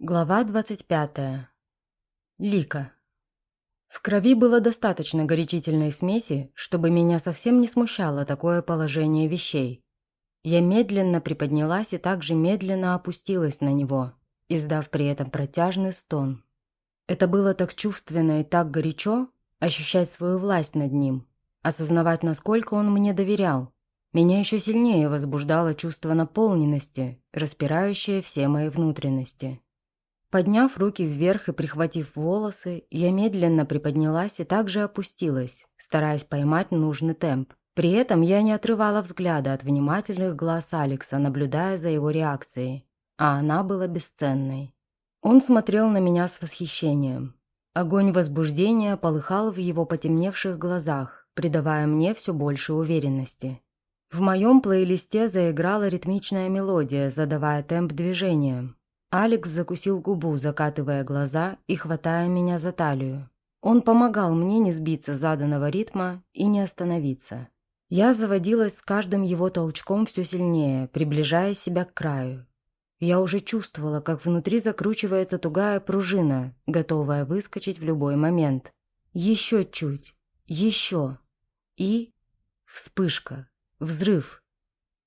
Глава 25. Лика. В крови было достаточно горячительной смеси, чтобы меня совсем не смущало такое положение вещей. Я медленно приподнялась и также медленно опустилась на него, издав при этом протяжный стон. Это было так чувственно и так горячо ощущать свою власть над ним, осознавать, насколько он мне доверял. Меня еще сильнее возбуждало чувство наполненности, распирающее все мои внутренности. Подняв руки вверх и прихватив волосы, я медленно приподнялась и также опустилась, стараясь поймать нужный темп. При этом я не отрывала взгляда от внимательных глаз Алекса, наблюдая за его реакцией, а она была бесценной. Он смотрел на меня с восхищением. Огонь возбуждения полыхал в его потемневших глазах, придавая мне все больше уверенности. В моем плейлисте заиграла ритмичная мелодия, задавая темп движениям. Алекс закусил губу, закатывая глаза и хватая меня за талию. Он помогал мне не сбиться заданного ритма и не остановиться. Я заводилась с каждым его толчком все сильнее, приближая себя к краю. Я уже чувствовала, как внутри закручивается тугая пружина, готовая выскочить в любой момент. Еще чуть. Еще. И... Вспышка. Взрыв.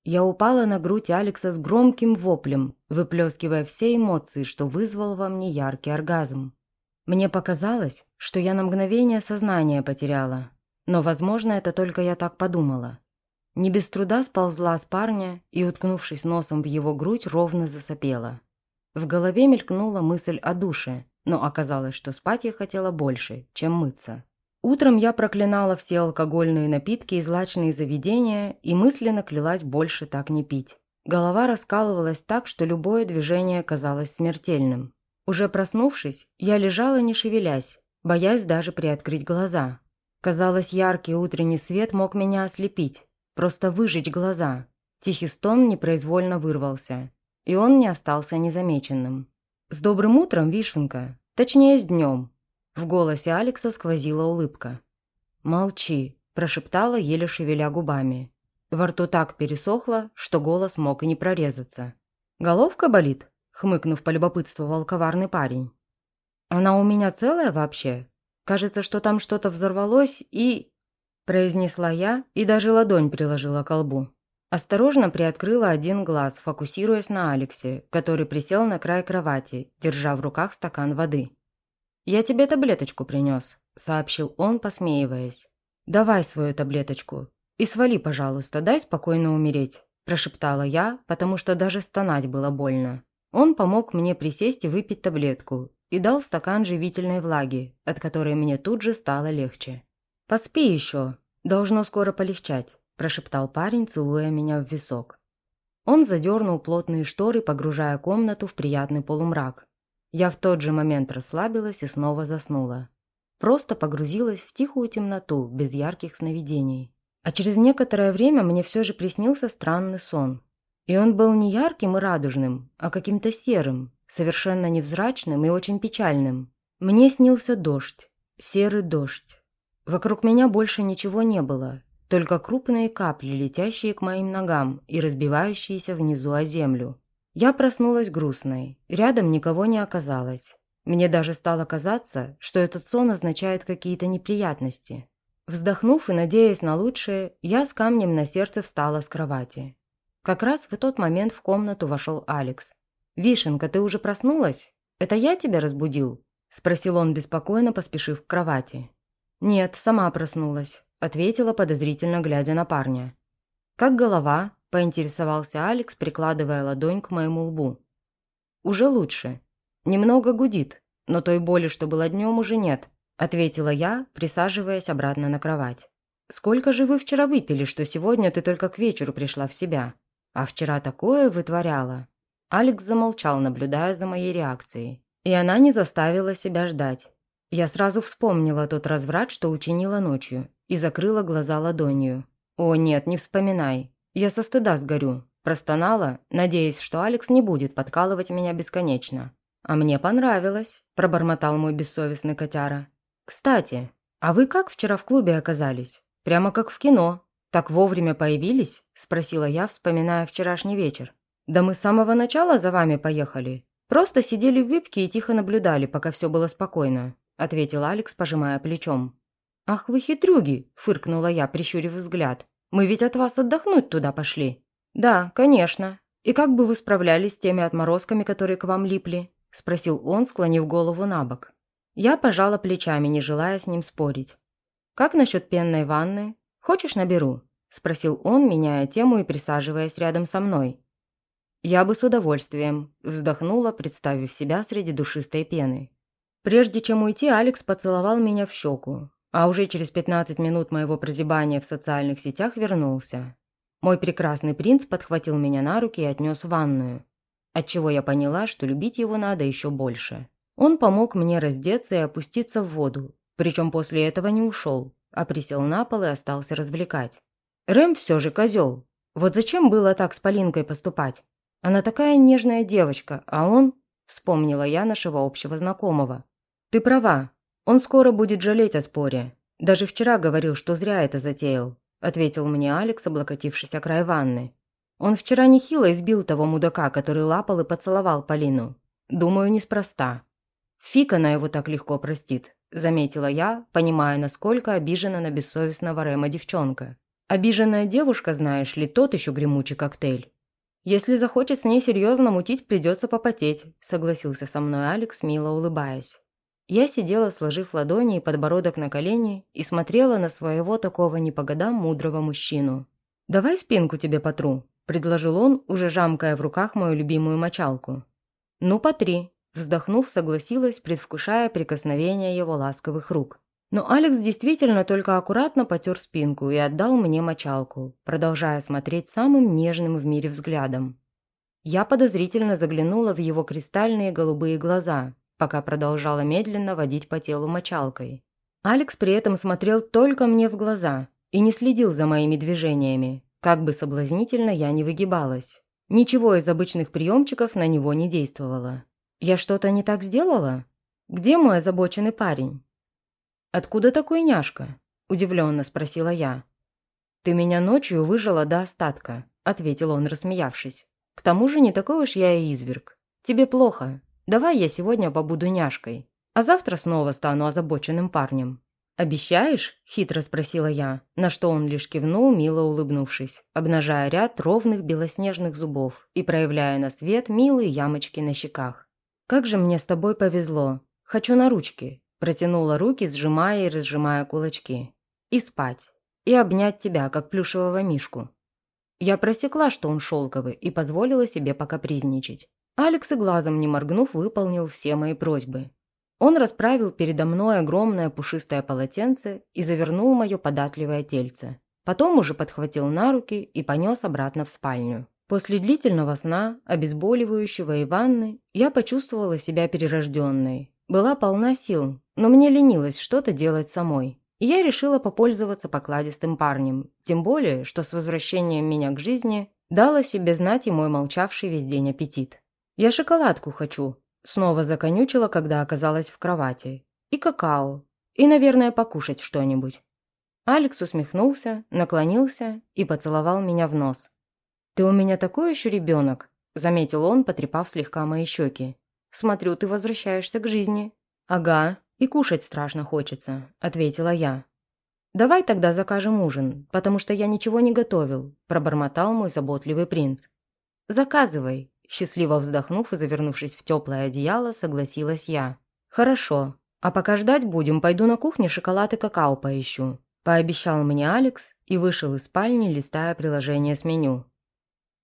Я упала на грудь Алекса с громким воплем, выплескивая все эмоции, что вызвал во мне яркий оргазм. Мне показалось, что я на мгновение сознание потеряла, но, возможно, это только я так подумала. Не без труда сползла с парня и, уткнувшись носом в его грудь, ровно засопела. В голове мелькнула мысль о душе, но оказалось, что спать я хотела больше, чем мыться. Утром я проклинала все алкогольные напитки и злачные заведения и мысленно клялась больше так не пить. Голова раскалывалась так, что любое движение казалось смертельным. Уже проснувшись, я лежала не шевелясь, боясь даже приоткрыть глаза. Казалось, яркий утренний свет мог меня ослепить, просто выжечь глаза. Тихий стон непроизвольно вырвался, и он не остался незамеченным. «С добрым утром, Вишенка! Точнее, с днем!» В голосе Алекса сквозила улыбка. «Молчи», – прошептала, еле шевеля губами. Во рту так пересохло, что голос мог и не прорезаться. «Головка болит?» – хмыкнув, полюбопытствовал коварный парень. «Она у меня целая вообще? Кажется, что там что-то взорвалось и...» Произнесла я и даже ладонь приложила к колбу. Осторожно приоткрыла один глаз, фокусируясь на Алексе, который присел на край кровати, держа в руках стакан воды. «Я тебе таблеточку принес», – сообщил он, посмеиваясь. «Давай свою таблеточку. И свали, пожалуйста, дай спокойно умереть», – прошептала я, потому что даже стонать было больно. Он помог мне присесть и выпить таблетку и дал стакан живительной влаги, от которой мне тут же стало легче. «Поспи еще, должно скоро полегчать», – прошептал парень, целуя меня в висок. Он задернул плотные шторы, погружая комнату в приятный полумрак, я в тот же момент расслабилась и снова заснула. Просто погрузилась в тихую темноту, без ярких сновидений. А через некоторое время мне все же приснился странный сон. И он был не ярким и радужным, а каким-то серым, совершенно невзрачным и очень печальным. Мне снился дождь, серый дождь. Вокруг меня больше ничего не было, только крупные капли, летящие к моим ногам и разбивающиеся внизу о землю. Я проснулась грустной, рядом никого не оказалось. Мне даже стало казаться, что этот сон означает какие-то неприятности. Вздохнув и надеясь на лучшее, я с камнем на сердце встала с кровати. Как раз в тот момент в комнату вошел Алекс. «Вишенка, ты уже проснулась? Это я тебя разбудил?» – спросил он беспокойно, поспешив к кровати. «Нет, сама проснулась», – ответила подозрительно, глядя на парня. «Как голова?» Поинтересовался Алекс, прикладывая ладонь к моему лбу. «Уже лучше. Немного гудит, но той боли, что было днем, уже нет», ответила я, присаживаясь обратно на кровать. «Сколько же вы вчера выпили, что сегодня ты только к вечеру пришла в себя? А вчера такое вытворяла?» Алекс замолчал, наблюдая за моей реакцией. И она не заставила себя ждать. Я сразу вспомнила тот разврат, что учинила ночью, и закрыла глаза ладонью. «О, нет, не вспоминай. Я со стыда сгорю. Простонала, надеясь, что Алекс не будет подкалывать меня бесконечно. «А мне понравилось», – пробормотал мой бессовестный котяра. «Кстати, а вы как вчера в клубе оказались? Прямо как в кино. Так вовремя появились?» – спросила я, вспоминая вчерашний вечер. «Да мы с самого начала за вами поехали», – «Просто сидели в випке и тихо наблюдали, пока все было спокойно», – ответил Алекс, пожимая плечом. «Ах вы хитрюги!» – фыркнула я, прищурив взгляд. «Мы ведь от вас отдохнуть туда пошли». «Да, конечно. И как бы вы справлялись с теми отморозками, которые к вам липли?» – спросил он, склонив голову на бок. Я пожала плечами, не желая с ним спорить. «Как насчет пенной ванны? Хочешь, наберу?» – спросил он, меняя тему и присаживаясь рядом со мной. «Я бы с удовольствием», – вздохнула, представив себя среди душистой пены. Прежде чем уйти, Алекс поцеловал меня в щеку, а уже через 15 минут моего прозябания в социальных сетях вернулся. Мой прекрасный принц подхватил меня на руки и отнес в ванную, отчего я поняла, что любить его надо еще больше. Он помог мне раздеться и опуститься в воду, причем после этого не ушел, а присел на пол и остался развлекать. Рэм все же козел. Вот зачем было так с Полинкой поступать? Она такая нежная девочка, а он... Вспомнила я нашего общего знакомого. Ты права. Он скоро будет жалеть о споре. Даже вчера говорил, что зря это затеял. Ответил мне Алекс, облокотившись о край ванны. Он вчера нехило избил того мудака, который лапал и поцеловал Полину. Думаю, неспроста. Фиг она его так легко простит, заметила я, понимая, насколько обижена на бессовестного Рэма девчонка. Обиженная девушка, знаешь ли, тот еще гремучий коктейль. Если захочет с ней серьезно мутить, придется попотеть, согласился со мной Алекс, мило улыбаясь. Я сидела, сложив ладони и подбородок на колени, и смотрела на своего такого не по годам мудрого мужчину. «Давай спинку тебе потру», – предложил он, уже жамкая в руках мою любимую мочалку. «Ну, потри», Вздохнув, согласилась, предвкушая прикосновение его ласковых рук. Но Алекс действительно только аккуратно потер спинку и отдал мне мочалку, продолжая смотреть самым нежным в мире взглядом. Я подозрительно заглянула в его кристальные голубые глаза, пока продолжала медленно водить по телу мочалкой. Алекс при этом смотрел только мне в глаза и не следил за моими движениями, как бы соблазнительно я не выгибалась. Ничего из обычных приемчиков на него не действовало. Я что-то не так сделала? Где мой озабоченный парень? Откуда такой няшка? Удивленно спросила я. Ты меня ночью выжила до остатка, ответил он, рассмеявшись. К тому же не такой уж я и изверг. Тебе плохо. Давай я сегодня побуду няшкой, а завтра снова стану озабоченным парнем. «Обещаешь?» – хитро спросила я, на что он лишь кивнул, мило улыбнувшись, обнажая ряд ровных белоснежных зубов и проявляя на свет милые ямочки на щеках. «Как же мне с тобой повезло. Хочу на ручки», – протянула руки, сжимая и разжимая кулачки. «И спать. И обнять тебя, как плюшевого мишку». Я просекла, что он шелковый, и позволила себе покапризничать. Алекс и глазом не моргнув, выполнил все мои просьбы. Он расправил передо мной огромное пушистое полотенце и завернул мое податливое тельце. Потом уже подхватил на руки и понес обратно в спальню. После длительного сна, обезболивающего и ванны, я почувствовала себя перерожденной. Была полна сил, но мне ленилось что-то делать самой. И я решила попользоваться покладистым парнем. Тем более, что с возвращением меня к жизни дала себе знать и мой молчавший весь день аппетит. «Я шоколадку хочу», – снова законючила, когда оказалась в кровати. «И какао. И, наверное, покушать что-нибудь». Алекс усмехнулся, наклонился и поцеловал меня в нос. «Ты у меня такой еще ребенок», – заметил он, потрепав слегка мои щеки. «Смотрю, ты возвращаешься к жизни». «Ага, и кушать страшно хочется», – ответила я. «Давай тогда закажем ужин, потому что я ничего не готовил», – пробормотал мой заботливый принц. «Заказывай», – счастливо вздохнув и завернувшись в теплое одеяло, согласилась я. «Хорошо. А пока ждать будем, пойду на кухне шоколад и какао поищу», – пообещал мне Алекс и вышел из спальни, листая приложение с меню.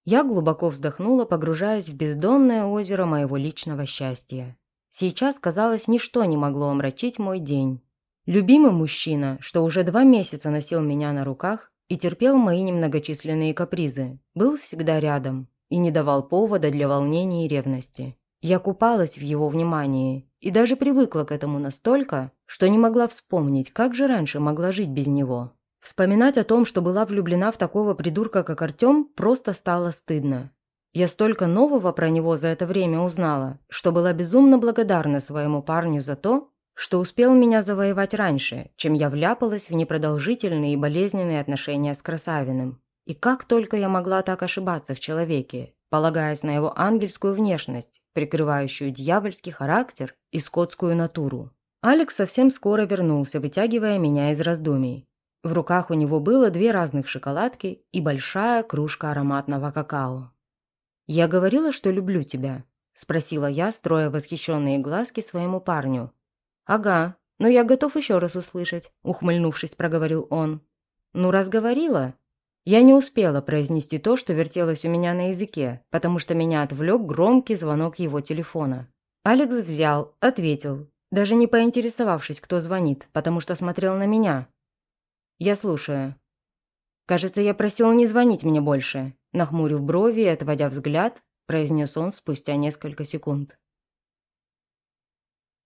Я глубоко вздохнула, погружаясь в бездонное озеро моего личного счастья. Сейчас, казалось, ничто не могло омрачить мой день. Любимый мужчина, что уже два месяца носил меня на руках и терпел мои немногочисленные капризы, был всегда рядом и не давал повода для волнения и ревности. Я купалась в его внимании и даже привыкла к этому настолько, что не могла вспомнить, как же раньше могла жить без него. Вспоминать о том, что была влюблена в такого придурка, как Артем, просто стало стыдно. Я столько нового про него за это время узнала, что была безумно благодарна своему парню за то, что успел меня завоевать раньше, чем я вляпалась в непродолжительные и болезненные отношения с Красавиным. И как только я могла так ошибаться в человеке, полагаясь на его ангельскую внешность, прикрывающую дьявольский характер и скотскую натуру. Алекс совсем скоро вернулся, вытягивая меня из раздумий. В руках у него было две разных шоколадки и большая кружка ароматного какао. «Я говорила, что люблю тебя», – спросила я, строя восхищенные глазки своему парню. «Ага, но я готов еще раз услышать», – ухмыльнувшись, проговорил он. «Ну, раз говорила...» Я не успела произнести то, что вертелось у меня на языке, потому что меня отвлек громкий звонок его телефона. Алекс взял, ответил, даже не поинтересовавшись, кто звонит, потому что смотрел на меня. «Я слушаю». «Кажется, я просил не звонить мне больше», нахмурив брови и отводя взгляд, произнес он спустя несколько секунд.